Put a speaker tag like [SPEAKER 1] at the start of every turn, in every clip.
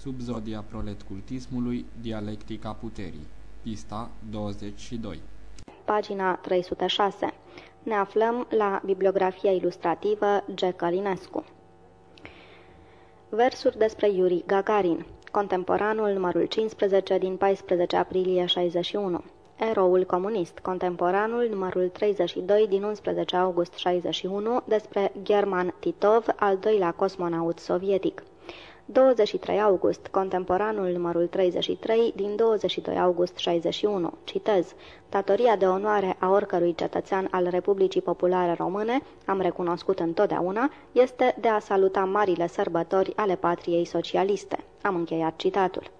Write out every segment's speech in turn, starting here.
[SPEAKER 1] Subzodia proletcultismului, dialectica puterii. Pista 22
[SPEAKER 2] Pagina 306 Ne aflăm la bibliografia ilustrativă G. Călinescu Versuri despre Yuri Gagarin Contemporanul numărul 15 din 14 aprilie 61 Eroul comunist, contemporanul numărul 32 din 11 august 61 despre German Titov, al doilea cosmonaut sovietic. 23 august, contemporanul numărul 33 din 22 august 61. Citez. Datoria de onoare a oricărui cetățean al Republicii Populare Române, am recunoscut întotdeauna, este de a saluta marile sărbători ale patriei socialiste. Am încheiat citatul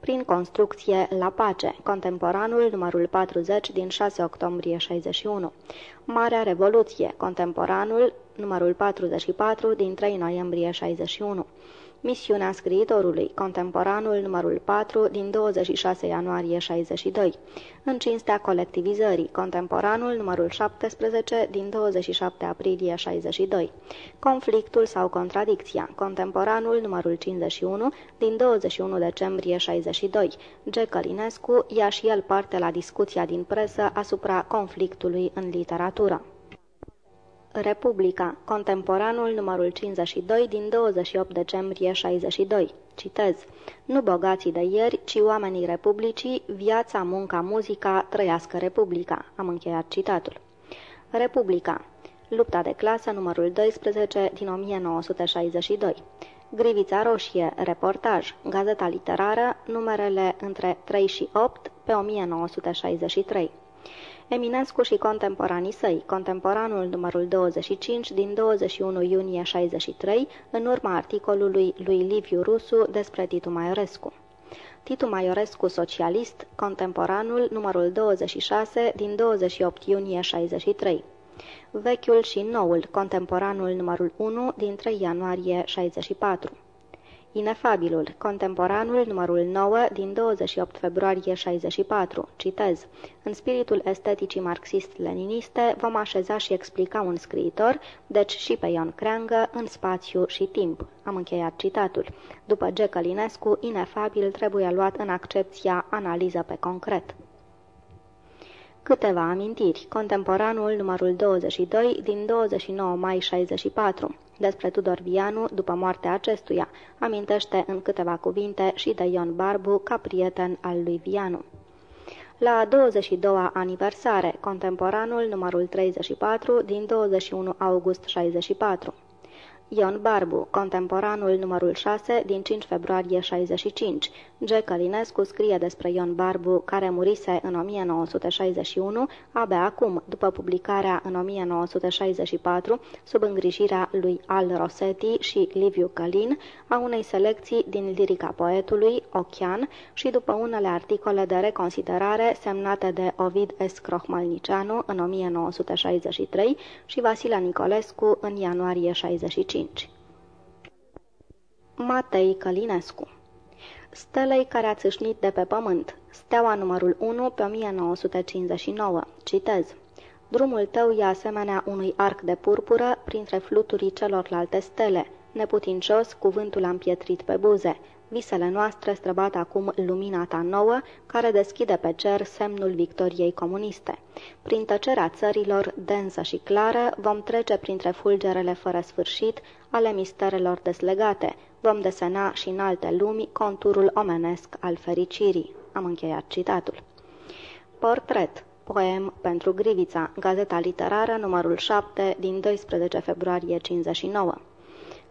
[SPEAKER 2] prin construcție la pace, contemporanul numărul 40 din 6 octombrie 61. Marea Revoluție, contemporanul numărul 44 din 3 noiembrie 61. Misiunea scriitorului, contemporanul numărul 4 din 26 ianuarie 62. În cinstea colectivizării, contemporanul numărul 17 din 27 aprilie 62. Conflictul sau contradicția, contemporanul numărul 51 din 21 decembrie 62. G. Călinescu ia și el parte la discuția din presă asupra conflictului în literatură. Republica, contemporanul numărul 52 din 28 decembrie 62. Citez. Nu bogații de ieri, ci oamenii Republicii, viața, munca, muzica, trăiască Republica. Am încheiat citatul. Republica. Lupta de clasă numărul 12 din 1962. Grivița Roșie, reportaj, gazeta literară, numerele între 3 și 8 pe 1963. Eminescu și contemporanii săi, contemporanul numărul 25 din 21 iunie 63, în urma articolului lui Liviu Rusu despre Titu Maiorescu. Titu Maiorescu Socialist, contemporanul numărul 26 din 28 iunie 63. Vechiul și noul, contemporanul numărul 1 din 3 ianuarie 64. Inefabilul, contemporanul numărul 9 din 28 februarie 64. Citez. În spiritul esteticii marxist-leniniste vom așeza și explica un scriitor, deci și pe Ion Creangă, în spațiu și timp. Am încheiat citatul. După G. Călinescu, inefabil trebuie luat în accepția analiză pe concret. Câteva amintiri. Contemporanul numărul 22 din 29 mai 64 despre Tudor Vianu după moartea acestuia. Amintește în câteva cuvinte și de Ion Barbu ca prieten al lui Vianu. La 22-a aniversare, contemporanul numărul 34 din 21 august 64. Ion Barbu, contemporanul numărul 6 din 5 februarie 65. G. Călinescu scrie despre Ion Barbu, care murise în 1961, abia acum, după publicarea în 1964, sub îngrijirea lui Al Rossetti și Liviu Călin, a unei selecții din lirica poetului, Ochian, și după unele articole de reconsiderare semnate de Ovid S. Crohmalnicianu în 1963 și Vasile Nicolescu în ianuarie 65. 5 Matei Călinescu. Stelei care a țâșnit de pe pământ. Steaua numărul 1 pe 1959 Citez. Drumul tău e asemenea unui arc de purpură printre fluturii celorlalte stele. Neputincios, cuvântul am pietrit pe buze. Visele noastre străbat acum lumina ta nouă, care deschide pe cer semnul victoriei comuniste. Prin tăcerea țărilor, densă și clară, vom trece printre fulgerele fără sfârșit ale misterelor deslegate. Vom desena și în alte lumi conturul omenesc al fericirii. Am încheiat citatul. Portret Poem pentru Grivița, gazeta literară numărul 7 din 12 februarie 59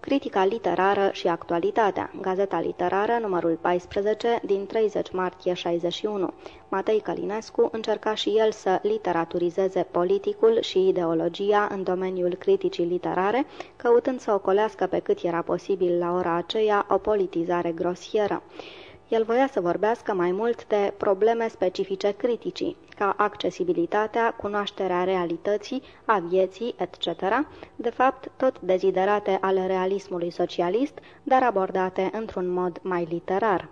[SPEAKER 2] Critica literară și actualitatea, Gazeta literară numărul 14 din 30 martie 61. Matei Călinescu încerca și el să literaturizeze politicul și ideologia în domeniul criticii literare, căutând să ocolească pe cât era posibil la ora aceea o politizare grosieră. El voia să vorbească mai mult de probleme specifice criticii, ca accesibilitatea, cunoașterea realității, a vieții, etc., de fapt tot deziderate ale realismului socialist, dar abordate într-un mod mai literar.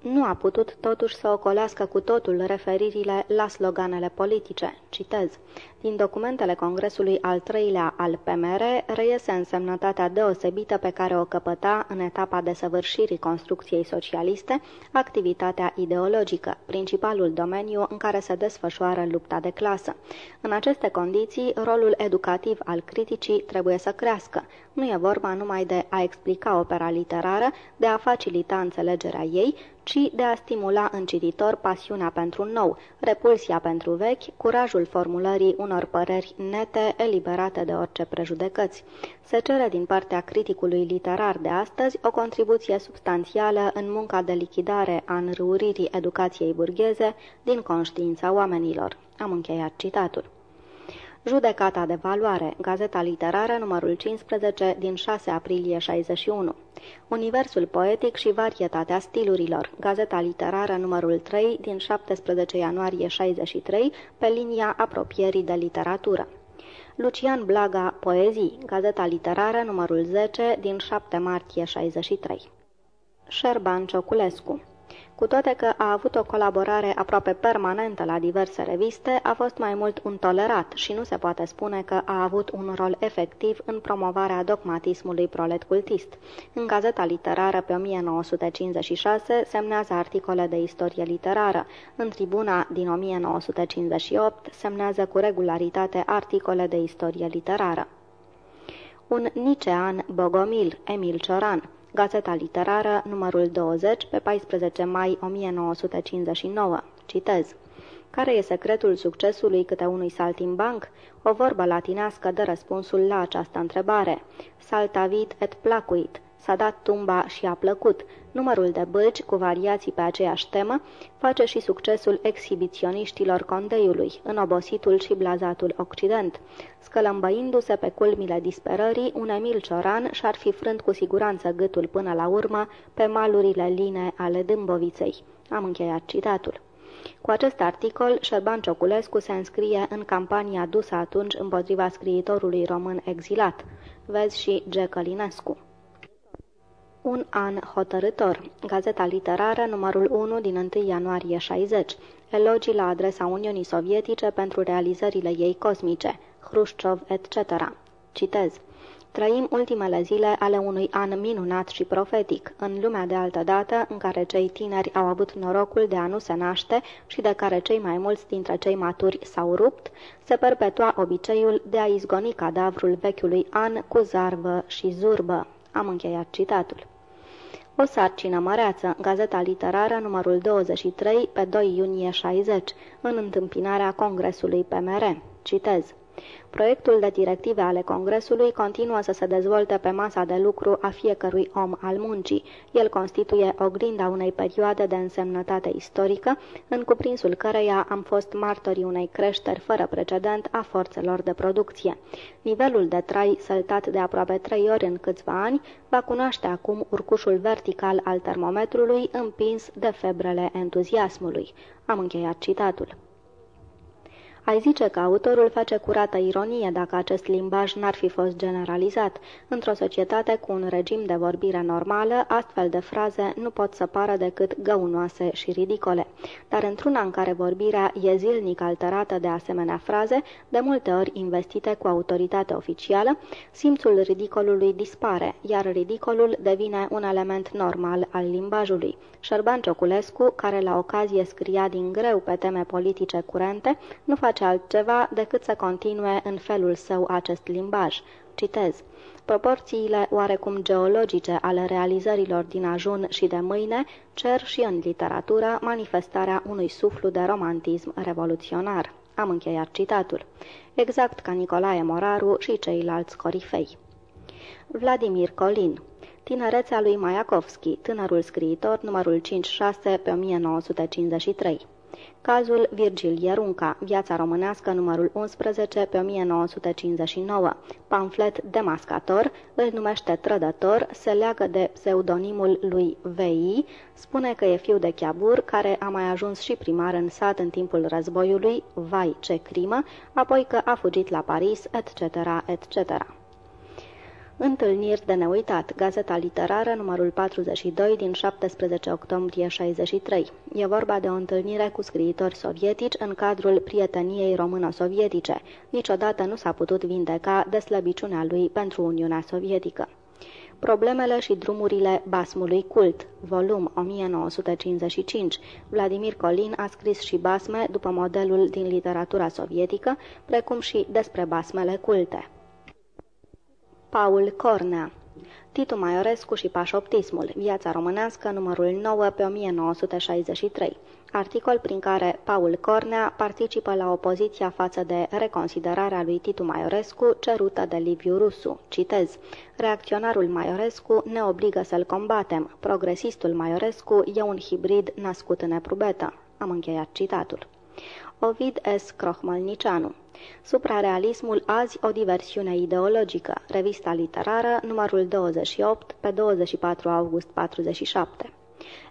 [SPEAKER 2] Nu a putut totuși să ocolească cu totul referirile la sloganele politice. Citez. Din documentele Congresului al treilea al PMR reiese însemnătatea deosebită pe care o căpăta în etapa de săvârșirii construcției socialiste activitatea ideologică, principalul domeniu în care se desfășoară lupta de clasă. În aceste condiții, rolul educativ al criticii trebuie să crească. Nu e vorba numai de a explica opera literară, de a facilita înțelegerea ei, ci de a stimula în cititor pasiunea pentru nou, repulsia pentru vechi, curajul formulării unor păreri nete, eliberate de orice prejudecăți. Se cere din partea criticului literar de astăzi o contribuție substanțială în munca de lichidare a înrăuririi educației burgheze din conștiința oamenilor. Am încheiat citatul. Judecata de valoare, Gazeta Literară, numărul 15, din 6 aprilie 61. Universul poetic și varietatea stilurilor, Gazeta Literară, numărul 3, din 17 ianuarie 63, pe linia apropierii de literatură. Lucian Blaga, Poezii, Gazeta Literară, numărul 10, din 7 martie 63. Șerban Cioculescu cu toate că a avut o colaborare aproape permanentă la diverse reviste, a fost mai mult un tolerat și nu se poate spune că a avut un rol efectiv în promovarea dogmatismului prolet cultist. În gazeta literară pe 1956 semnează articole de istorie literară. În tribuna din 1958 semnează cu regularitate articole de istorie literară. Un nicean Bogomil, Emil Cioran, Gazeta Literară, numărul 20, pe 14 mai 1959. Citez. Care e secretul succesului câte unui saltimbanc? O vorbă latinească dă răspunsul la această întrebare. Saltavit et placuit. S-a dat tumba și a plăcut. Numărul de bălci, cu variații pe aceeași temă, face și succesul exhibiționiștilor condeiului, în obositul și blazatul Occident. Scălămbăindu-se pe culmile disperării, un Emil Cioran și-ar fi frânt cu siguranță gâtul până la urmă pe malurile line ale Dâmboviței. Am încheiat citatul. Cu acest articol, Șerban Cioculescu se înscrie în campania dusă atunci împotriva scriitorului român exilat. Vezi și G. Călinescu. Un an hotărător. Gazeta literară, numărul 1 din 1 ianuarie 60. Elogii la adresa Uniunii Sovietice pentru realizările ei cosmice. Hrușciov, etc. Citez. Trăim ultimele zile ale unui an minunat și profetic, în lumea de altă dată, în care cei tineri au avut norocul de a nu se naște și de care cei mai mulți dintre cei maturi s-au rupt, se perpetua obiceiul de a izgoni cadavrul vechiului an cu zarvă și zurbă. Am încheiat citatul. O sarcină măreață, Gazeta Literară, numărul 23, pe 2 iunie 60, în întâmpinarea Congresului PMR. Citez. Proiectul de directive ale Congresului continuă să se dezvolte pe masa de lucru a fiecărui om al muncii. El constituie oglinda unei perioade de însemnătate istorică, în cuprinsul căreia am fost martorii unei creșteri fără precedent a forțelor de producție. Nivelul de trai săltat de aproape trei ori în câțiva ani va cunoaște acum urcușul vertical al termometrului împins de febrele entuziasmului. Am încheiat citatul. Ai zice că autorul face curată ironie dacă acest limbaj n-ar fi fost generalizat. Într-o societate cu un regim de vorbire normală, astfel de fraze nu pot să pară decât găunoase și ridicole. Dar într-una în care vorbirea e zilnic alterată de asemenea fraze, de multe ori investite cu autoritate oficială, simțul ridicolului dispare, iar ridicolul devine un element normal al limbajului. Șerban Cioculescu, care la ocazie scria din greu pe teme politice curente, nu face face altceva decât să continue în felul său acest limbaj. Citez. Proporțiile oarecum geologice ale realizărilor din ajun și de mâine cer și în literatură manifestarea unui suflu de romantism revoluționar. Am încheiat citatul. Exact ca Nicolae Moraru și ceilalți corifei. Vladimir Colin Tinerețea lui Maiakovski, tânărul scriitor, numărul 5-6 pe 1953 Cazul Virgil Ierunca, Viața românească, numărul 11, pe 1959. Pamflet demascator, îl numește trădător, se leagă de pseudonimul lui V.I., spune că e fiu de chiabur, care a mai ajuns și primar în sat în timpul războiului, vai ce crimă, apoi că a fugit la Paris, etc., etc. Întâlniri de neuitat, Gazeta Literară, numărul 42 din 17 octombrie 63. E vorba de o întâlnire cu scriitori sovietici în cadrul prieteniei româno-sovietice. Niciodată nu s-a putut vindeca de slăbiciunea lui pentru Uniunea Sovietică. Problemele și drumurile basmului cult, volum 1955. Vladimir Colin a scris și basme după modelul din literatura sovietică, precum și despre basmele culte. Paul Cornea Titu Maiorescu și Pașoptismul, Viața românească, numărul 9 pe 1963 articol prin care Paul Cornea participă la opoziția față de reconsiderarea lui Titu Maiorescu cerută de Liviu Rusu. Citez. Reacționarul Maiorescu ne obligă să-l combatem. Progresistul Maiorescu e un hibrid nascut în eprubetă. Am încheiat citatul. Ovid S. Crohmălnicianu Suprarealismul azi o diversiune ideologică. Revista literară, numărul 28, pe 24 august 47.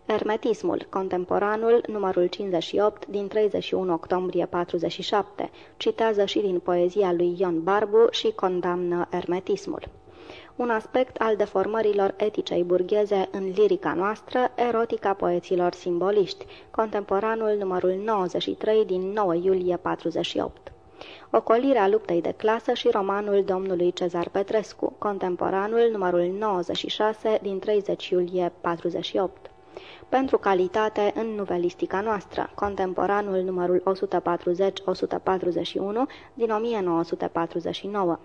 [SPEAKER 2] Hermetismul, contemporanul, numărul 58, din 31 octombrie 47, citează și din poezia lui Ion Barbu și condamnă hermetismul. Un aspect al deformărilor eticei burgheze în lirica noastră, erotica poeților simboliști, contemporanul numărul 93 din 9 iulie 48. Ocolirea luptei de clasă și romanul domnului Cezar Petrescu, contemporanul numărul 96 din 30 iulie 48 pentru calitate în nuvelistica noastră, contemporanul numărul 140-141 din 1949.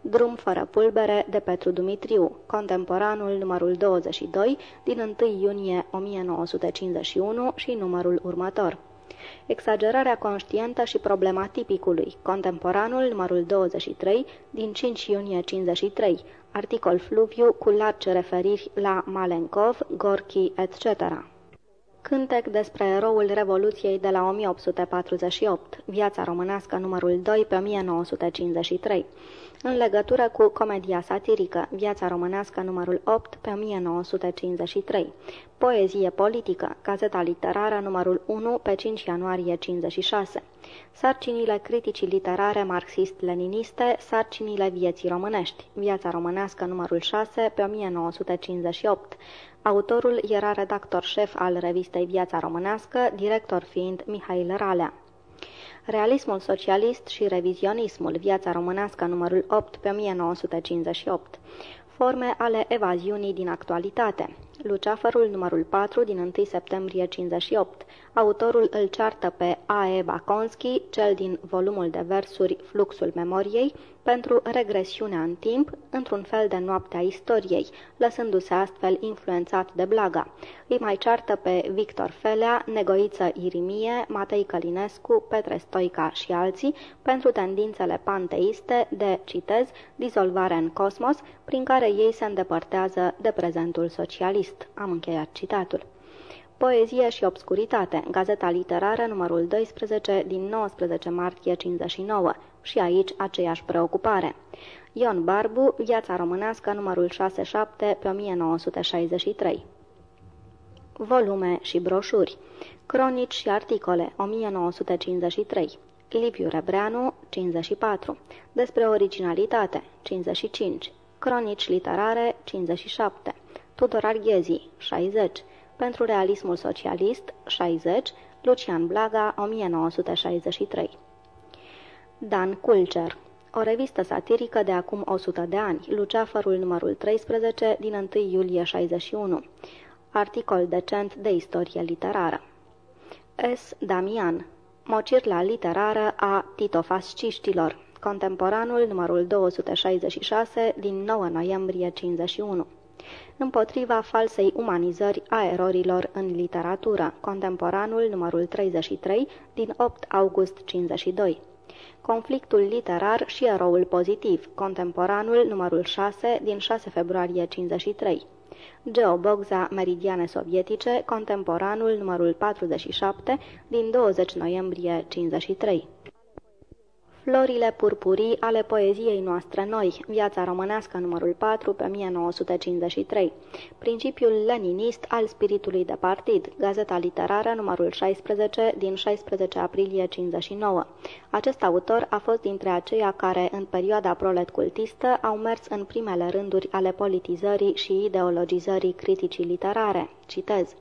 [SPEAKER 2] Drum fără pulbere de Petru Dumitriu, contemporanul numărul 22 din 1 iunie 1951 și numărul următor. Exagerarea conștientă și problema tipicului, contemporanul numărul 23 din 5 iunie 53, articol fluviu cu largi referiri la Malenkov, Gorki, etc. Cântec despre eroul Revoluției de la 1848, Viața românească numărul 2 pe 1953 în legătură cu comedia satirică Viața românească numărul 8 pe 1953, Poezie politică, Gazeta literară numărul 1 pe 5 ianuarie 56, Sarcinile criticii literare marxist-leniniste, Sarcinile vieții românești, Viața românească numărul 6 pe 1958, Autorul era redactor șef al revistei Viața Românească, director fiind Mihail Ralea. Realismul socialist și revizionismul, viața românească numărul 8 pe 1958. Forme ale evaziunii din actualitate. Luceafărul numărul 4 din 1 septembrie 58. Autorul îl ceartă pe A.E. Baconski, cel din volumul de versuri Fluxul memoriei, pentru regresiunea în timp, într-un fel de noapte a istoriei, lăsându-se astfel influențat de Blaga. Îi mai ceartă pe Victor Felea, Negoiță Irimie, Matei Călinescu, Petre Stoica și alții pentru tendințele panteiste de, citez, dizolvare în cosmos, prin care ei se îndepărtează de prezentul socialist. Am încheiat citatul. Poezie și obscuritate, Gazeta literară numărul 12 din 19 martie 59, și aici aceeași preocupare. Ion Barbu, Viața românească numărul 67 pe 1963 Volume și broșuri. Cronici și articole 1953 Liviu Rebreanu 54 Despre originalitate 55 Cronici literare 57 Tudor Arghezi 60 pentru realismul socialist, 60, Lucian Blaga, 1963. Dan Culcer o revistă satirică de acum 100 de ani, Luceafărul numărul 13 din 1 iulie 61. Articol decent de istorie literară. S. Damian Mocirla literară a titofasciștilor, contemporanul numărul 266 din 9 noiembrie 51 împotriva falsei umanizări a erorilor în literatură, contemporanul numărul 33 din 8 august 52. Conflictul literar și eroul pozitiv, contemporanul numărul 6 din 6 februarie 53. Geobogza Meridiane Sovietice, contemporanul numărul 47 din 20 noiembrie 53. Florile purpurii ale poeziei noastre noi, Viața românească numărul 4 pe 1953, Principiul leninist al spiritului de partid, Gazeta literară numărul 16 din 16 aprilie 59. Acest autor a fost dintre aceia care, în perioada proletcultistă, au mers în primele rânduri ale politizării și ideologizării criticii literare. Citez.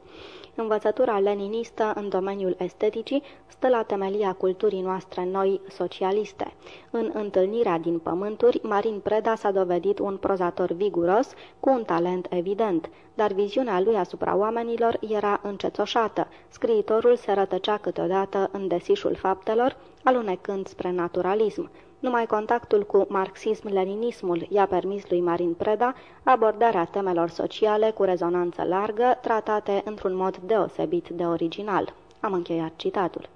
[SPEAKER 2] Învățătura leninistă în domeniul esteticii stă la temelia culturii noastre noi socialiste. În întâlnirea din pământuri, Marin Preda s-a dovedit un prozator viguros, cu un talent evident, dar viziunea lui asupra oamenilor era încețoșată. Scriitorul se rătăcea câteodată în desișul faptelor, alunecând spre naturalism. Numai contactul cu marxism-leninismul i-a permis lui Marin Preda abordarea temelor sociale cu rezonanță largă, tratate într-un mod deosebit de original. Am încheiat citatul.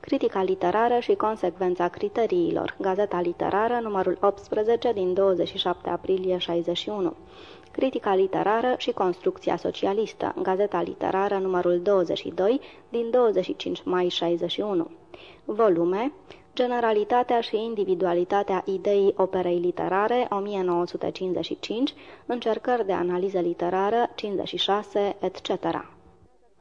[SPEAKER 2] Critica literară și consecvența criteriilor. Gazeta literară, numărul 18 din 27 aprilie 61. Critica literară și construcția socialistă. Gazeta literară, numărul 22 din 25 mai 61. Volume Generalitatea și individualitatea ideii operei literare, 1955, încercări de analiză literară, 56, etc.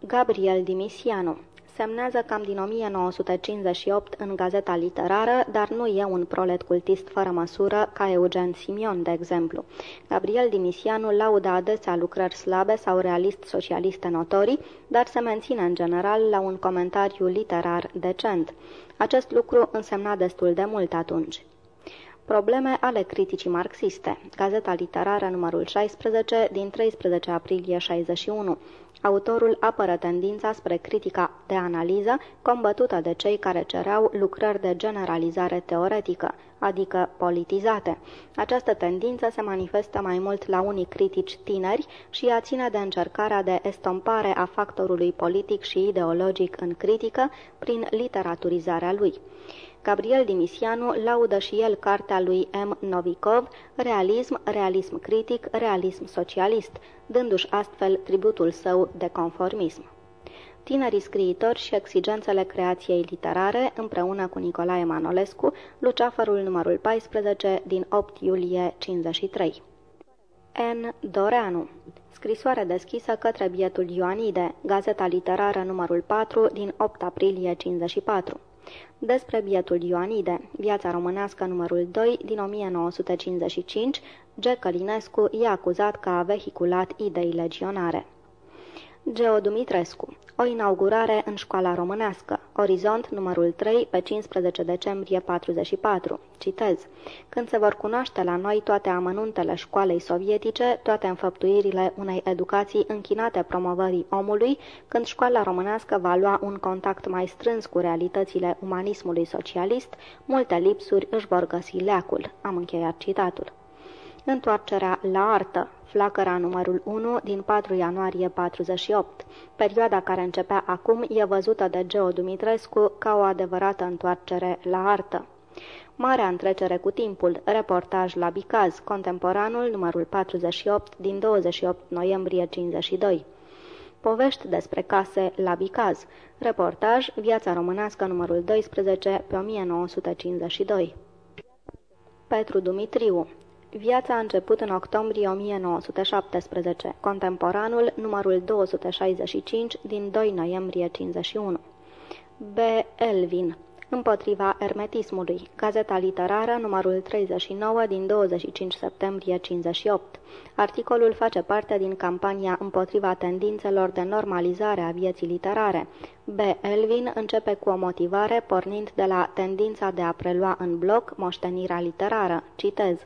[SPEAKER 2] Gabriel Dimisianu semnează cam din 1958 în gazeta literară, dar nu e un prolet cultist fără măsură ca Eugen Simion, de exemplu. Gabriel Dimisianu laudă adesea lucrări slabe sau realist-socialiste notorii, dar se menține în general la un comentariu literar decent. Acest lucru însemna destul de mult atunci. Probleme ale criticii marxiste. Gazeta literară numărul 16 din 13 aprilie 61. Autorul apără tendința spre critica de analiză combătută de cei care cereau lucrări de generalizare teoretică, adică politizate. Această tendință se manifestă mai mult la unii critici tineri și ea ține de încercarea de estompare a factorului politic și ideologic în critică prin literaturizarea lui. Gabriel Dimisianu laudă și el cartea lui M. Novikov, Realism, realism critic, realism socialist, dându-și astfel tributul său de conformism. Tinerii scriitori și exigențele creației literare, împreună cu Nicolae Manolescu, Luceafărul numărul 14 din 8 iulie 53. N. Doreanu Scrisoare deschisă către bietul Ioanide, Gazeta literară numărul 4 din 8 aprilie 54 despre bietul Ioanide, viața românească numărul 2 din 1955, G. Călinescu e acuzat că a vehiculat idei legionare. Geo Dumitrescu o inaugurare în școala românească. Orizont numărul 3 pe 15 decembrie 44. Citez. Când se vor cunoaște la noi toate amănuntele școalei sovietice, toate înfăptuirile unei educații închinate promovării omului, când școala românească va lua un contact mai strâns cu realitățile umanismului socialist, multe lipsuri își vor găsi leacul. Am încheiat citatul. Întoarcerea la artă, flacăra numărul 1 din 4 ianuarie 48. Perioada care începea acum e văzută de Geo Dumitrescu ca o adevărată întoarcere la artă. Marea întrecere cu timpul, reportaj la Bicaz, contemporanul numărul 48 din 28 noiembrie 52. Povești despre case la Bicaz, reportaj Viața românească numărul 12 pe 1952. Petru Dumitriu Viața a început în octombrie 1917, contemporanul numărul 265 din 2 noiembrie 51. B. Elvin Împotriva ermetismului. Gazeta literară, numărul 39 din 25 septembrie 58. Articolul face parte din campania împotriva tendințelor de normalizare a vieții literare. B. Elvin începe cu o motivare pornind de la tendința de a prelua în bloc moștenirea literară. Citez.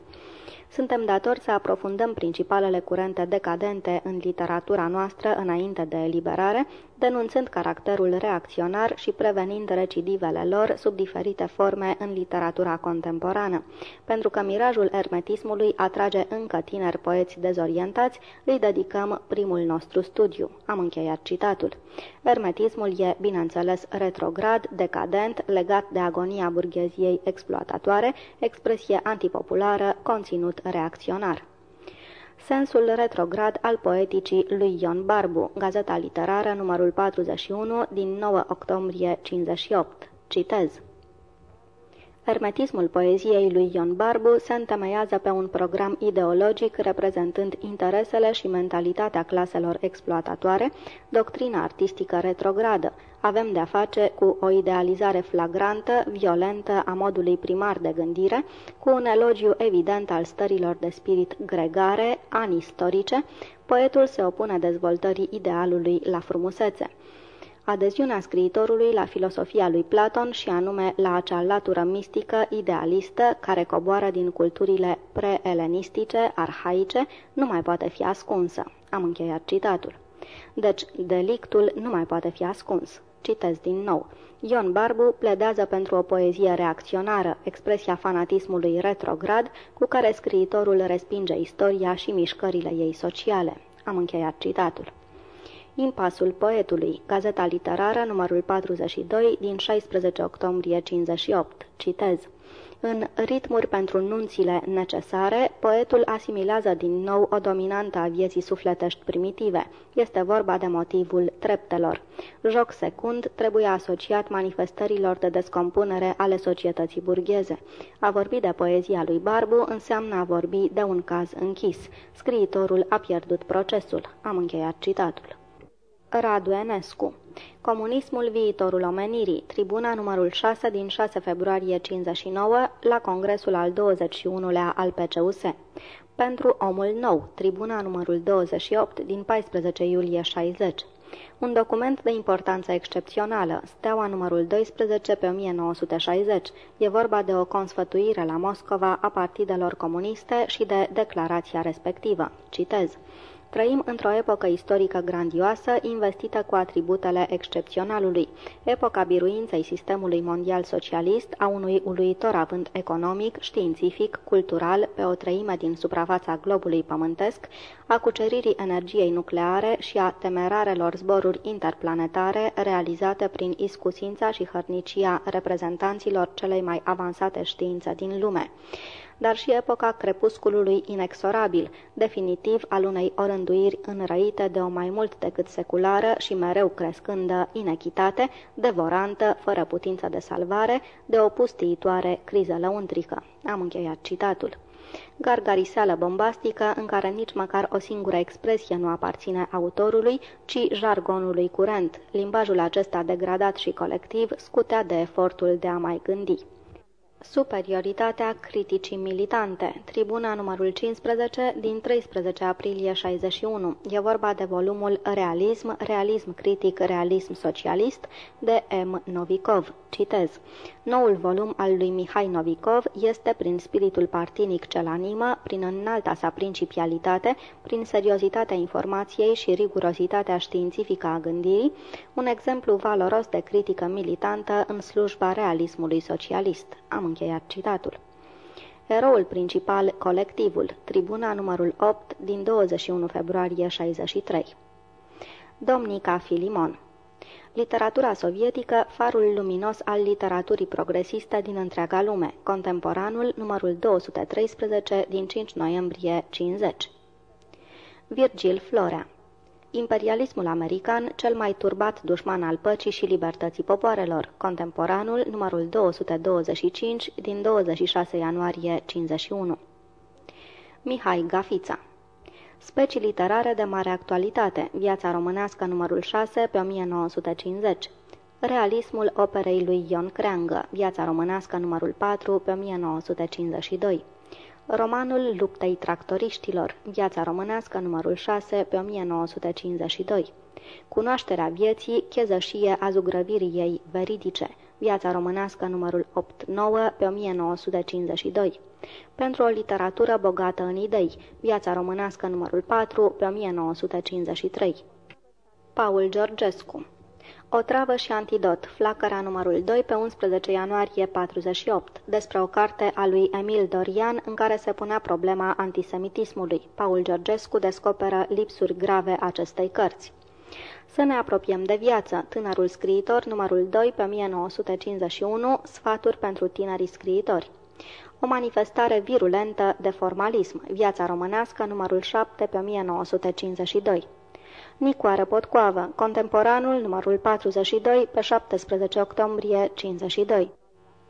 [SPEAKER 2] Suntem datori să aprofundăm principalele curente decadente în literatura noastră înainte de eliberare, denunțând caracterul reacționar și prevenind recidivele lor sub diferite forme în literatura contemporană. Pentru că mirajul ermetismului atrage încă tineri poeți dezorientați, îi dedicăm primul nostru studiu. Am încheiat citatul. Ermetismul e, bineînțeles, retrograd, decadent, legat de agonia burgheziei exploatatoare, expresie antipopulară, conținut reacționar. Sensul retrograd al poeticii lui Ion Barbu, Gazeta Literară, numărul 41, din 9 octombrie 58. Citez. Hermetismul poeziei lui Ion Barbu se întemeiază pe un program ideologic reprezentând interesele și mentalitatea claselor exploatatoare, doctrina artistică retrogradă. Avem de-a face cu o idealizare flagrantă, violentă a modului primar de gândire, cu un elogiu evident al stărilor de spirit gregare, anistorice, poetul se opune dezvoltării idealului la frumusețe adeziunea scriitorului la filosofia lui Platon și anume la acea latură mistică, idealistă, care coboară din culturile pre-elenistice, arhaice, nu mai poate fi ascunsă. Am încheiat citatul. Deci, delictul nu mai poate fi ascuns. Citez din nou. Ion Barbu pledează pentru o poezie reacționară, expresia fanatismului retrograd, cu care scriitorul respinge istoria și mișcările ei sociale. Am încheiat citatul. Impasul poetului, gazeta literară numărul 42 din 16 octombrie 58. Citez. În ritmuri pentru nunțile necesare, poetul asimilează din nou o dominantă a vieții sufletești primitive. Este vorba de motivul treptelor. Joc secund trebuie asociat manifestărilor de descompunere ale societății burgheze. A vorbi de poezia lui Barbu înseamnă a vorbi de un caz închis. Scriitorul a pierdut procesul. Am încheiat citatul. Radu Enescu Comunismul viitorul omenirii, tribuna numărul 6 din 6 februarie 59 la congresul al 21-lea al PCUS. Pentru omul nou, tribuna numărul 28 din 14 iulie 60. Un document de importanță excepțională, steaua numărul 12 pe 1960. E vorba de o consfătuire la Moscova a partidelor comuniste și de declarația respectivă. Citez. Trăim într-o epocă istorică grandioasă, investită cu atributele excepționalului, epoca biruinței sistemului mondial socialist, a unui uluitor avânt economic, științific, cultural, pe o treime din suprafața globului pământesc, a cuceririi energiei nucleare și a temerarelor zboruri interplanetare realizate prin iscusința și hărnicia reprezentanților celei mai avansate științe din lume dar și epoca crepusculului inexorabil, definitiv al unei orânduiri înrăite de o mai mult decât seculară și mereu crescândă inechitate, devorantă, fără putință de salvare, de o pustiitoare criză lăuntrică. Am încheiat citatul gargariseală bombastică în care nici măcar o singură expresie nu aparține autorului, ci jargonului curent. Limbajul acesta degradat și colectiv scutea de efortul de a mai gândi. Superioritatea criticii militante, tribuna numărul 15 din 13 aprilie 61. E vorba de volumul Realism, Realism critic, Realism socialist de M. Novikov. Citez. Noul volum al lui Mihai Novikov este, prin spiritul partinic ce-l animă, prin înalta sa principialitate, prin seriozitatea informației și rigurozitatea științifică a gândirii, un exemplu valoros de critică militantă în slujba realismului socialist. Am încheiat citatul. Eroul principal, colectivul, tribuna numărul 8 din 21 februarie 63. Domnica Filimon Literatura sovietică, farul luminos al literaturii progresiste din întreaga lume, contemporanul numărul 213 din 5 noiembrie 50. Virgil Florea Imperialismul american, cel mai turbat dușman al păcii și libertății popoarelor, contemporanul numărul 225 din 26 ianuarie 51. Mihai Gafița Specii literare de mare actualitate, Viața românească numărul 6 pe 1950. Realismul operei lui Ion Creangă, Viața românească numărul 4 pe 1952. Romanul Luptei tractoriștilor, Viața românească numărul 6 pe 1952. Cunoașterea vieții, chezășie a zugrăvirii ei veridice, Viața românească numărul 8-9 pe 1952. Pentru o literatură bogată în idei, Viața românească numărul 4 pe 1953. Paul Georgescu o travă și antidot, flacăra numărul 2 pe 11 ianuarie 48, despre o carte a lui Emil Dorian în care se punea problema antisemitismului. Paul Georgescu descoperă lipsuri grave acestei cărți. Să ne apropiem de viață. Tânărul scriitor, numărul 2 pe 1951, sfaturi pentru tinerii scriitori. O manifestare virulentă de formalism. Viața românească, numărul 7 pe 1952. Nicoară Potcoavă, contemporanul numărul 42 pe 17 octombrie 52.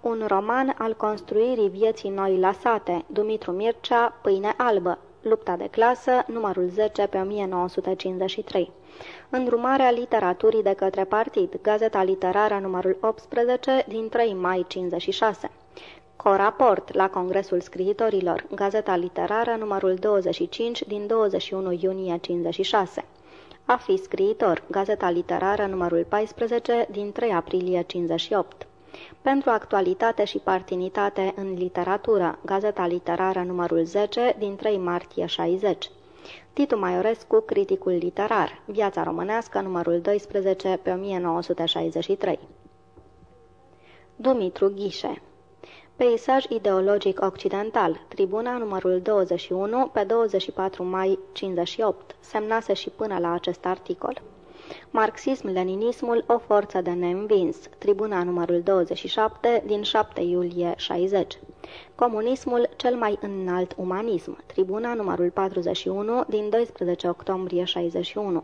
[SPEAKER 2] Un roman al construirii vieții noi la sate, Dumitru Mircea, Pâine albă, Lupta de clasă, numărul 10 pe 1953. Îndrumarea literaturii de către partid, Gazeta literară numărul 18 din 3 mai 56. Coraport la Congresul Scriitorilor, Gazeta literară numărul 25 din 21 iunie 56. A fi scriitor, Gazeta literară numărul 14 din 3 aprilie 58. Pentru actualitate și partinitate în literatură, Gazeta literară numărul 10 din 3 martie 60. Titu Maiorescu, criticul literar, Viața românească, numărul 12 pe 1963. Dumitru Ghișe Peisaj ideologic occidental, tribuna numărul 21 pe 24 mai 58, semnase și până la acest articol. Marxism-leninismul, o forță de neînvins, tribuna numărul 27 din 7 iulie 60. Comunismul, cel mai înalt umanism, tribuna numărul 41 din 12 octombrie 61.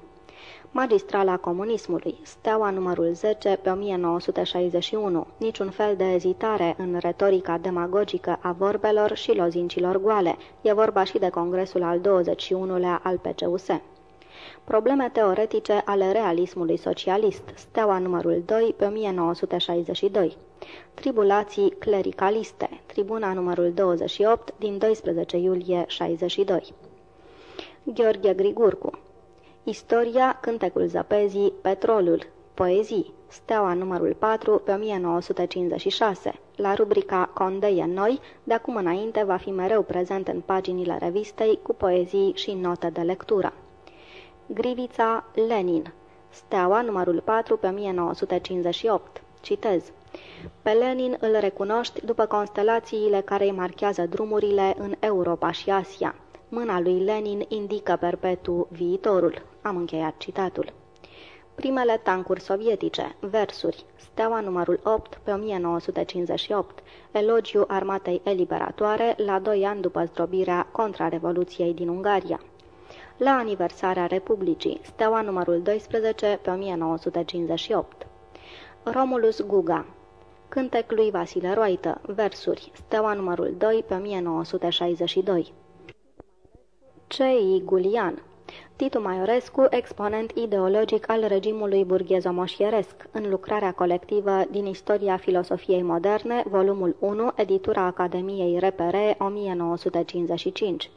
[SPEAKER 2] Magistrala comunismului, steaua numărul 10 pe 1961, niciun fel de ezitare în retorica demagogică a vorbelor și lozincilor goale, e vorba și de congresul al 21-lea al PCUS. Probleme teoretice ale realismului socialist, steaua numărul 2 pe 1962. Tribulații clericaliste, tribuna numărul 28 din 12 iulie 62. Gheorghe Grigurcu Istoria, Cântecul Zăpezii, Petrolul, Poezii, Steaua numărul 4 pe 1956. La rubrica Condeie Noi, de acum înainte va fi mereu prezent în paginile revistei cu poezii și note de lectură. Grivița Lenin Steaua numărul 4 pe 1958. Citez. Pe Lenin îl recunoști după constelațiile care îi marchează drumurile în Europa și Asia. Mâna lui Lenin indică perpetu viitorul. Am încheiat citatul. Primele tancuri sovietice, versuri, steaua numărul 8 pe 1958, elogiu armatei eliberatoare la doi ani după zdrobirea contra-revoluției din Ungaria. La aniversarea Republicii, steaua numărul 12 pe 1958. Romulus Guga Cântec lui Vasile Roită, versuri, steaua numărul 2 pe 1962. C.I. Gulian Titu Maiorescu, exponent ideologic al regimului burghezomoșieresc, în lucrarea colectivă din Istoria filosofiei moderne, volumul 1, editura Academiei Repere, 1955.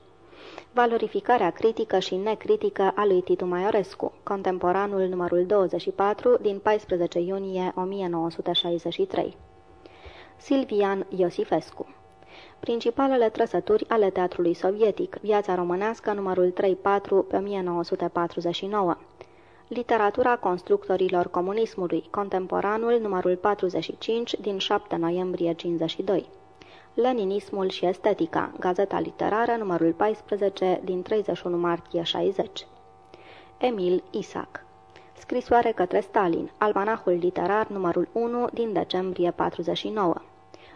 [SPEAKER 2] Valorificarea critică și necritică a lui Titu Maiorescu, contemporanul numărul 24 din 14 iunie 1963. Silvian Iosifescu Principalele trăsături ale teatrului sovietic, viața românească numărul 3-4 pe 1949. Literatura constructorilor comunismului, contemporanul numărul 45 din 7 noiembrie 52. Leninismul și estetica, Gazeta literară numărul 14 din 31 martie 60. Emil Isaac Scrisoare către Stalin, almanahul literar numărul 1 din decembrie 49.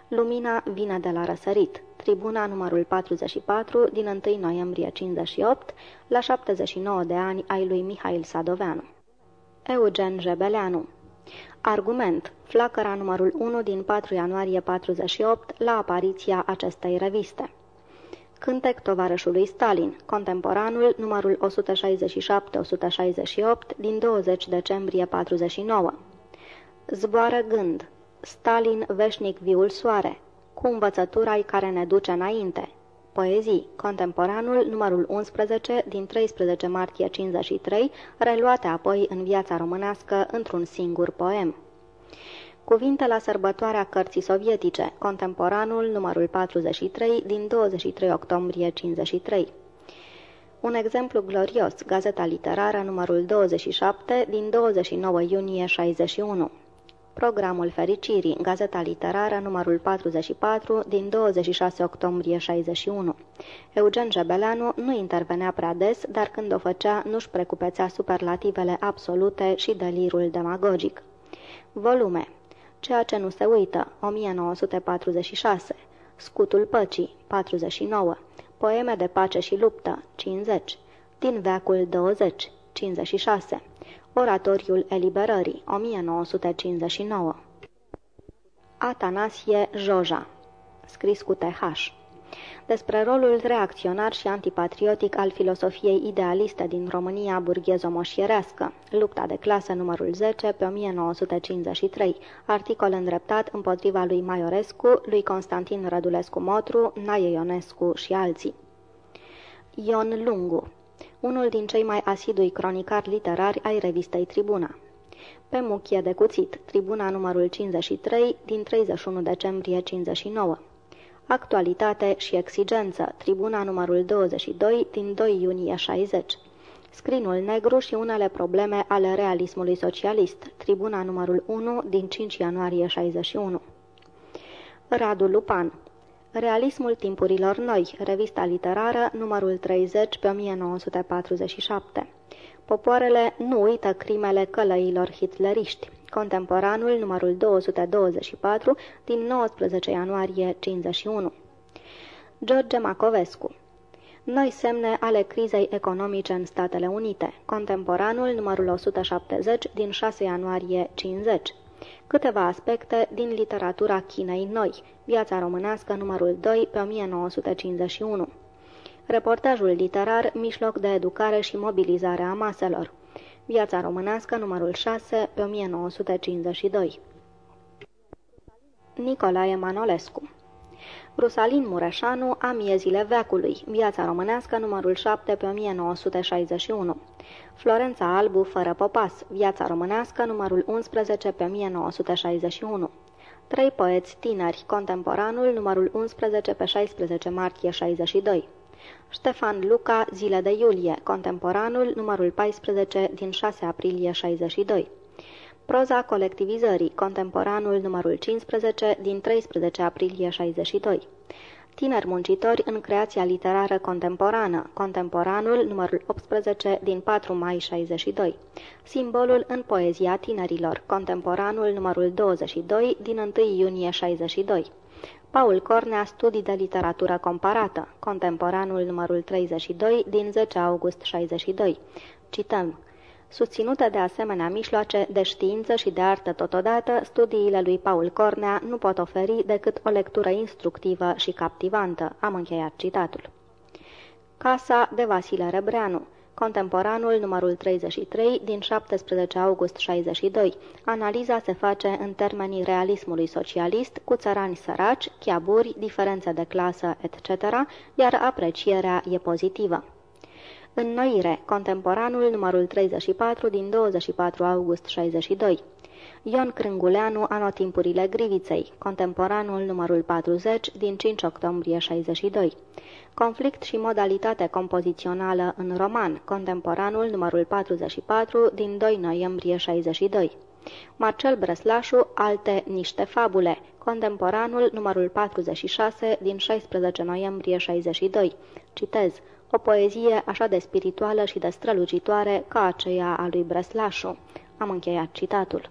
[SPEAKER 2] Lumina vine de la răsărit. Tribuna numărul 44 din 1 noiembrie 58 la 79 de ani ai lui Mihail Sadoveanu. Eugen Jebeleanu Argument. Flacăra numărul 1 din 4 ianuarie 48 la apariția acestei reviste. Cântec tovarășului Stalin, contemporanul numărul 167-168 din 20 decembrie 49. Zboară gând. Stalin, veșnic viul soare, cu învățătura care ne duce înainte. Poezii, contemporanul numărul 11 din 13 martie 53, reluate apoi în viața românească într-un singur poem. Cuvinte la sărbătoarea cărții sovietice, contemporanul numărul 43 din 23 octombrie 53. Un exemplu glorios, Gazeta Literară numărul 27 din 29 iunie 61. Programul Fericirii, Gazeta Literară, numărul 44, din 26 octombrie 61. Eugen Jebeleanu nu intervenea prea des, dar când o făcea, nu-și precupețea superlativele absolute și delirul demagogic. Volume Ceea ce nu se uită, 1946. Scutul păcii, 49. Poeme de pace și luptă, 50. Din veacul 20, 56. Oratoriul Eliberării, 1959 Atanasie Joja, scris cu TH despre rolul reacționar și antipatriotic al filosofiei idealiste din România burghezo-moșierească, lupta de clasă numărul 10 pe 1953, articol îndreptat împotriva lui Maiorescu, lui Constantin Rădulescu Motru, Naie Ionescu și alții. Ion Lungu unul din cei mai asidui cronicari literari ai revistei Tribuna. Pe muchie de cuțit, Tribuna numărul 53 din 31 decembrie 59. Actualitate și exigență, tribuna numărul 22 din 2 iunie 60. Scrinul negru și unele probleme ale realismului socialist, tribuna numărul 1 din 5 ianuarie 61. Radu Lupan Realismul timpurilor noi, revista literară, numărul 30 pe 1947. Popoarele nu uită crimele călăilor hitleriști contemporanul numărul 224 din 19 ianuarie 51. George Macovescu Noi semne ale crizei economice în Statele Unite, contemporanul numărul 170 din 6 ianuarie 50. Câteva aspecte din literatura Chinei noi, viața românească numărul 2 pe 1951. Reportajul literar, mijloc de educare și mobilizare a maselor. Viața românească, numărul 6, pe 1952 Nicolae Manolescu Rusalin Mureșanu, a miezile veacului, Viața românească, numărul 7, pe 1961 Florența Albu, fără popas, Viața românească, numărul 11, pe 1961 Trei poeți tineri, contemporanul, numărul 11, pe 16 martie 62 Ștefan Luca, Zile de iulie, contemporanul, numărul 14 din 6 aprilie 62. Proza colectivizării, contemporanul numărul 15 din 13 aprilie 62. Tineri muncitori în creația literară contemporană, contemporanul numărul 18 din 4 mai 62. Simbolul în poezia tinerilor, contemporanul numărul 22 din 1 iunie 62. Paul Cornea, Studii de literatură comparată, contemporanul numărul 32 din 10 august 62. Cităm. Susținute de asemenea mișloace de știință și de artă totodată, studiile lui Paul Cornea nu pot oferi decât o lectură instructivă și captivantă. Am încheiat citatul. Casa de Vasile Rebreanu Contemporanul numărul 33 din 17 august 62. Analiza se face în termenii realismului socialist, cu țărani săraci, chiaburi, diferențe de clasă, etc., iar aprecierea e pozitivă. Înnoire, contemporanul numărul 34 din 24 august 62. Ion Crânguleanu, Anotimpurile Griviței, contemporanul numărul 40 din 5 octombrie 62. Conflict și modalitate compozițională în roman, contemporanul numărul 44 din 2 noiembrie 62. Marcel Breslașu, Alte niște fabule, contemporanul numărul 46 din 16 noiembrie 62. Citez, o poezie așa de spirituală și de strălucitoare ca aceea a lui Breslașu. Am încheiat citatul.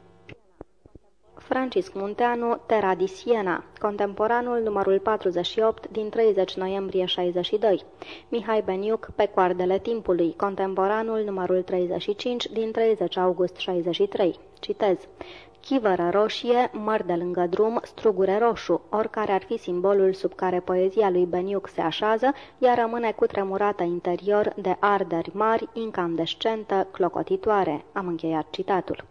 [SPEAKER 2] Francisc Munteanu, Terra di Siena, contemporanul numărul 48 din 30 noiembrie 62. Mihai Beniuc, Pe coardele timpului, contemporanul numărul 35 din 30 august 63. Citez. Chivără roșie, măr de lângă drum, strugure roșu, oricare ar fi simbolul sub care poezia lui Beniuc se așează, ea rămâne cu tremurată interior de arderi mari, incandescentă, clocotitoare. Am încheiat citatul.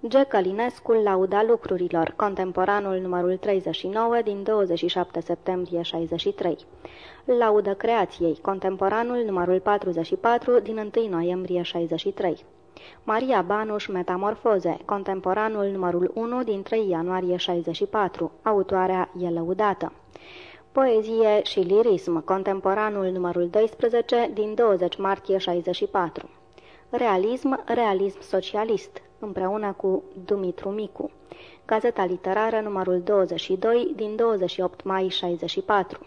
[SPEAKER 2] G. Călinescu, Lauda lucrurilor, contemporanul numărul 39 din 27 septembrie 63. Laudă creației, contemporanul numărul 44 din 1 noiembrie 63. Maria Banuș, Metamorfoze, contemporanul numărul 1 din 3 ianuarie 64. Autoarea e lăudată. Poezie și lirism, contemporanul numărul 12 din 20 martie 64. Realism, realism socialist, împreună cu Dumitru Micu. Gazeta literară numărul 22 din 28 mai 64.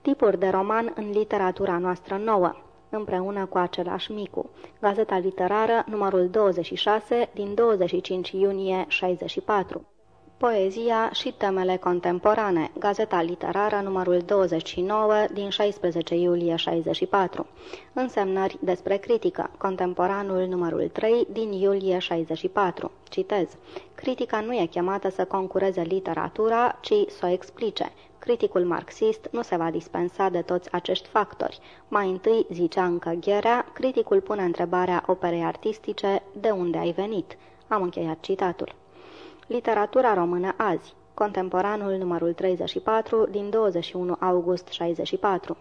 [SPEAKER 2] Tipuri de roman în literatura noastră nouă, împreună cu același Micu. Gazeta literară numărul 26 din 25 iunie 64. Poezia și temele contemporane, Gazeta Literară numărul 29 din 16 iulie 64. Însemnări despre critică, Contemporanul numărul 3 din iulie 64. Citez. Critica nu e chemată să concureze literatura, ci să o explice. Criticul marxist nu se va dispensa de toți acești factori. Mai întâi, zicea încă Gherea, criticul pune întrebarea operei artistice, de unde ai venit? Am încheiat citatul. Literatura română azi, contemporanul numărul 34 din 21 august 64.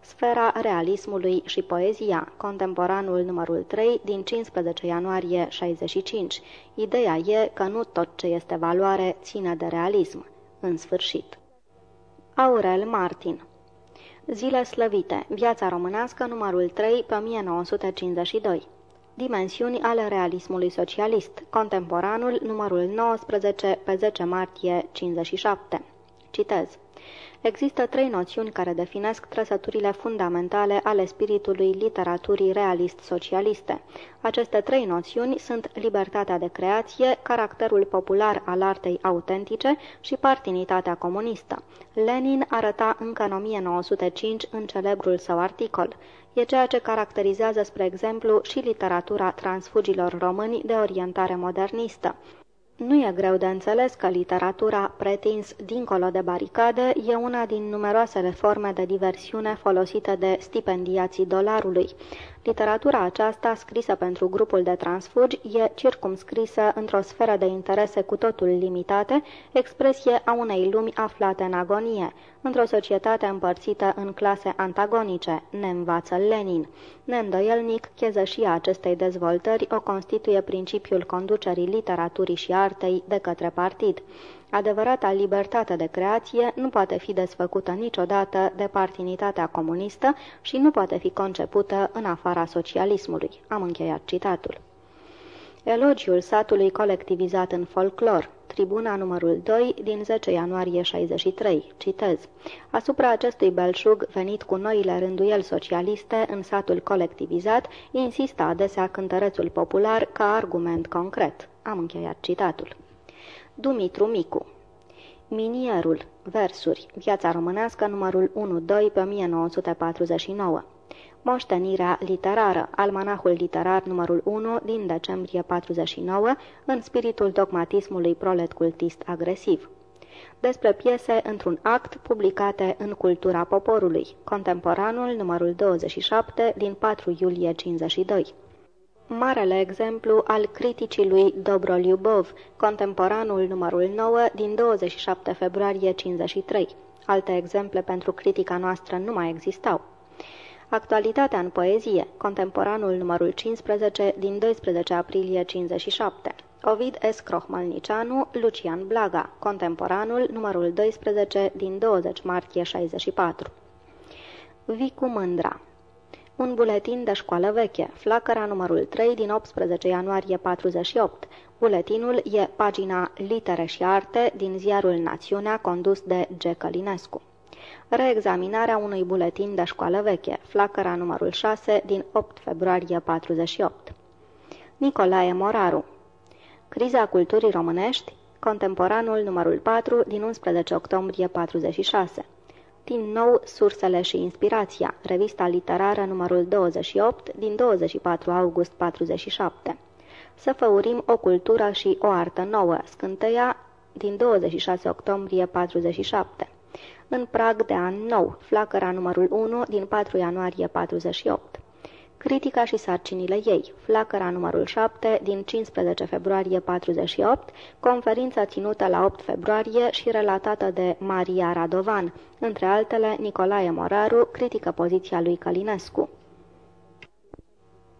[SPEAKER 2] Sfera realismului și poezia, contemporanul numărul 3 din 15 ianuarie 65. Ideea e că nu tot ce este valoare ține de realism. În sfârșit. Aurel Martin Zile slăvite. Viața românească numărul 3 pe 1952 Dimensiuni ale realismului socialist, contemporanul numărul 19 pe 10 martie 57. Citez. Există trei noțiuni care definesc trăsăturile fundamentale ale spiritului literaturii realist-socialiste. Aceste trei noțiuni sunt libertatea de creație, caracterul popular al artei autentice și partinitatea comunistă. Lenin arăta încă în 1905 în celebrul său articol. E ceea ce caracterizează, spre exemplu, și literatura transfugilor români de orientare modernistă. Nu e greu de înțeles că literatura pretins dincolo de baricade e una din numeroasele forme de diversiune folosite de stipendiații dolarului. Literatura aceasta, scrisă pentru grupul de transfugi, e circumscrisă într-o sferă de interese cu totul limitate, expresie a unei lumi aflate în agonie, într-o societate împărțită în clase antagonice, ne învață Lenin. Neîndoielnic, chezășia acestei dezvoltări o constituie principiul conducerii literaturii și artei de către partid. Adevărata libertate de creație nu poate fi desfăcută niciodată de partinitatea comunistă și nu poate fi concepută în afara socialismului. Am încheiat citatul. Elogiul satului colectivizat în folclor, tribuna numărul 2 din 10 ianuarie 63, citez. Asupra acestui belșug venit cu noile rânduieli socialiste în satul colectivizat, insista adesea cântărețul popular ca argument concret. Am încheiat citatul. Dumitru Micu. Minierul, versuri, viața românească, numărul 1-2 pe 1949 Moștenirea literară, almanahul literar numărul 1 din decembrie 49, în spiritul dogmatismului prolet cultist agresiv. Despre piese într-un act publicate în Cultura Poporului, contemporanul numărul 27 din 4 iulie 52 marele exemplu al criticii lui Dobroliubov, contemporanul numărul 9 din 27 februarie 53. Alte exemple pentru critica noastră nu mai existau. Actualitatea în poezie, contemporanul numărul 15 din 12 aprilie 57. Ovid S. Crohmalnicianu, Lucian Blaga, contemporanul numărul 12 din 20 martie 64. Vicu Mândra un buletin de școală veche, flacăra numărul 3 din 18 ianuarie 48. Buletinul e pagina Litere și Arte din ziarul Națiunea condus de G. Călinescu. Reexaminarea unui buletin de școală veche, flacăra numărul 6 din 8 februarie 48. Nicolae Moraru Criza culturii românești, contemporanul numărul 4 din 11 octombrie 46. Din nou, Sursele și inspirația, revista literară numărul 28 din 24 august 47. Să făurim o cultură și o artă nouă, scânteia din 26 octombrie 47. În prag de an nou, flacăra numărul 1 din 4 ianuarie 48. Critica și sarcinile ei, flacăra numărul 7 din 15 februarie 48, conferința ținută la 8 februarie și relatată de Maria Radovan, între altele Nicolae Moraru, critică poziția lui Călinescu.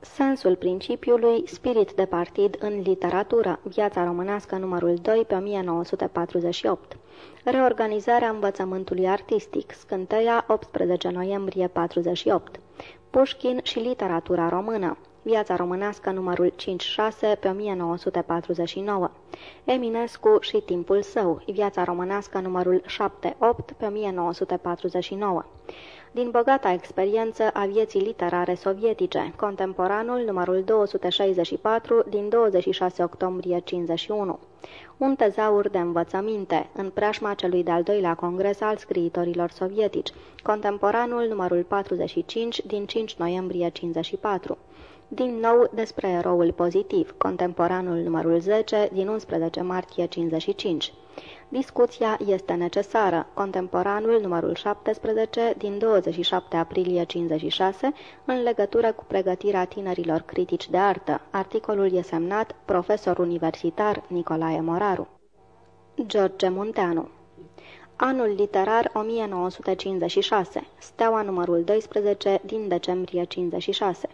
[SPEAKER 2] Sensul principiului, spirit de partid în literatură, viața românească numărul 2 pe 1948. Reorganizarea învățământului artistic, scânteia 18 noiembrie 48. Pușkin și literatura română. Viața românească numărul 5-6 pe 1949. Eminescu și timpul său. Viața românească numărul 7-8 pe 1949. Din bogata experiență a vieții literare sovietice, contemporanul numărul 264 din 26 octombrie 51. Un tezaur de învățăminte, în preajma celui de-al doilea congres al scriitorilor sovietici, contemporanul numărul 45 din 5 noiembrie 54. Din nou despre eroul pozitiv, contemporanul numărul 10 din 11 martie 55. Discuția este necesară. Contemporanul numărul 17 din 27 aprilie 56 în legătură cu pregătirea tinerilor critici de artă. Articolul e semnat profesor universitar Nicolae Moraru. George Munteanu Anul literar 1956, steaua numărul 12 din decembrie 56.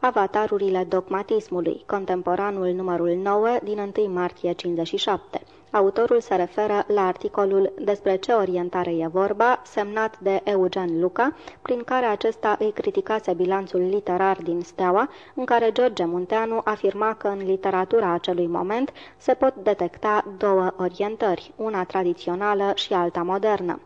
[SPEAKER 2] Avatarurile dogmatismului, contemporanul numărul 9 din 1 martie 57. Autorul se referă la articolul Despre ce orientare e vorba, semnat de Eugen Luca, prin care acesta îi criticase bilanțul literar din Steaua, în care George Munteanu afirma că în literatura acelui moment se pot detecta două orientări, una tradițională și alta modernă.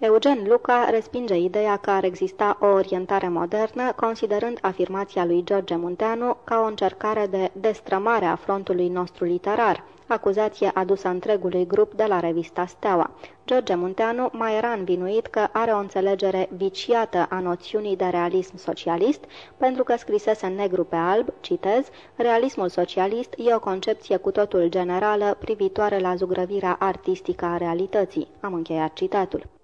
[SPEAKER 2] Eugen Luca respinge ideea că ar exista o orientare modernă, considerând afirmația lui George Munteanu ca o încercare de destrămare a frontului nostru literar, acuzație adusă întregului grup de la revista Steaua. George Munteanu mai era învinuit că are o înțelegere viciată a noțiunii de realism socialist, pentru că scrisese negru pe alb, citez, realismul socialist e o concepție cu totul generală privitoare la zugrăvirea artistică a realității. Am încheiat citatul.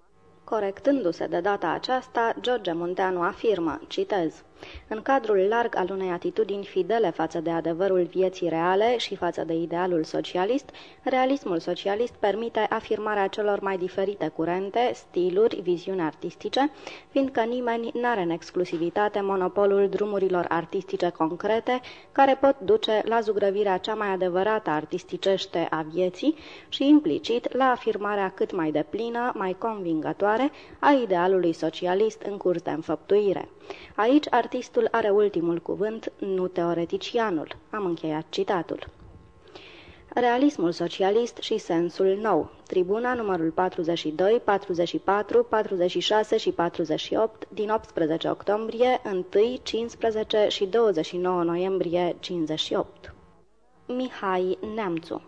[SPEAKER 2] Corectându-se de data aceasta, George Munteanu afirmă, citez, în cadrul larg al unei atitudini fidele față de adevărul vieții reale și față de idealul socialist, realismul socialist permite afirmarea celor mai diferite curente, stiluri, viziuni artistice, fiindcă nimeni n-are în exclusivitate monopolul drumurilor artistice concrete care pot duce la zugrăvirea cea mai adevărată artisticește a vieții și implicit la afirmarea cât mai deplină, mai convingătoare a idealului socialist în curs de înfăptuire. Aici artistul are ultimul cuvânt, nu teoreticianul. Am încheiat citatul. Realismul socialist și sensul nou. Tribuna numărul 42, 44, 46 și 48 din 18 octombrie, 1, 15 și 29 noiembrie 58. Mihai Neamțu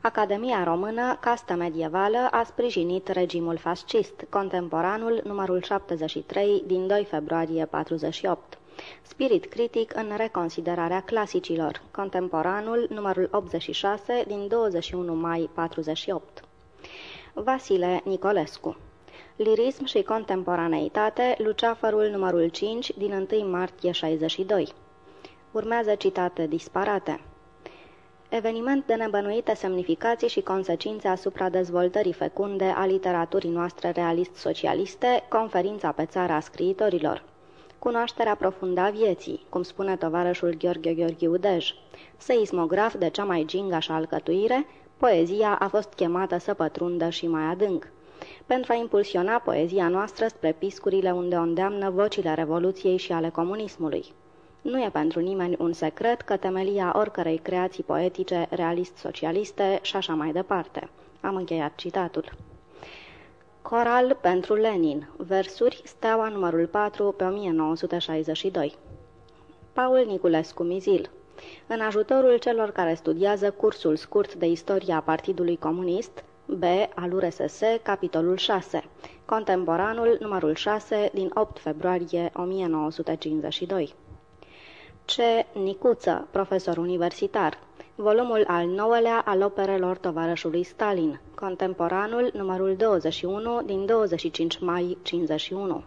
[SPEAKER 2] Academia Română, castă medievală, a sprijinit regimul fascist, contemporanul numărul 73 din 2 februarie 48. Spirit critic în reconsiderarea clasicilor, contemporanul numărul 86 din 21 mai 48. Vasile Nicolescu Lirism și contemporaneitate, Luceafărul numărul 5 din 1 martie 62. Urmează citate disparate. Eveniment de nebănuite semnificații și consecințe asupra dezvoltării fecunde a literaturii noastre realist-socialiste, conferința pe țara scriitorilor. Cunoașterea profundă a vieții, cum spune tovarășul Gheorghe Gheorghiu Dej. Seismograf de cea mai gingașă alcătuire, poezia a fost chemată să pătrundă și mai adânc. Pentru a impulsiona poezia noastră spre piscurile unde o îndeamnă vocile Revoluției și ale comunismului. Nu e pentru nimeni un secret că temelia oricărei creații poetice, realist-socialiste și așa mai departe. Am încheiat citatul. Coral pentru Lenin. Versuri, steaua numărul 4 pe 1962. Paul Niculescu Mizil În ajutorul celor care studiază cursul scurt de istoria Partidului Comunist, B al URSS, capitolul 6, contemporanul numărul 6 din 8 februarie 1952. C. Nicuță, profesor universitar, volumul al nouălea al operelor tovarășului Stalin, contemporanul numărul 21 din 25 mai 51.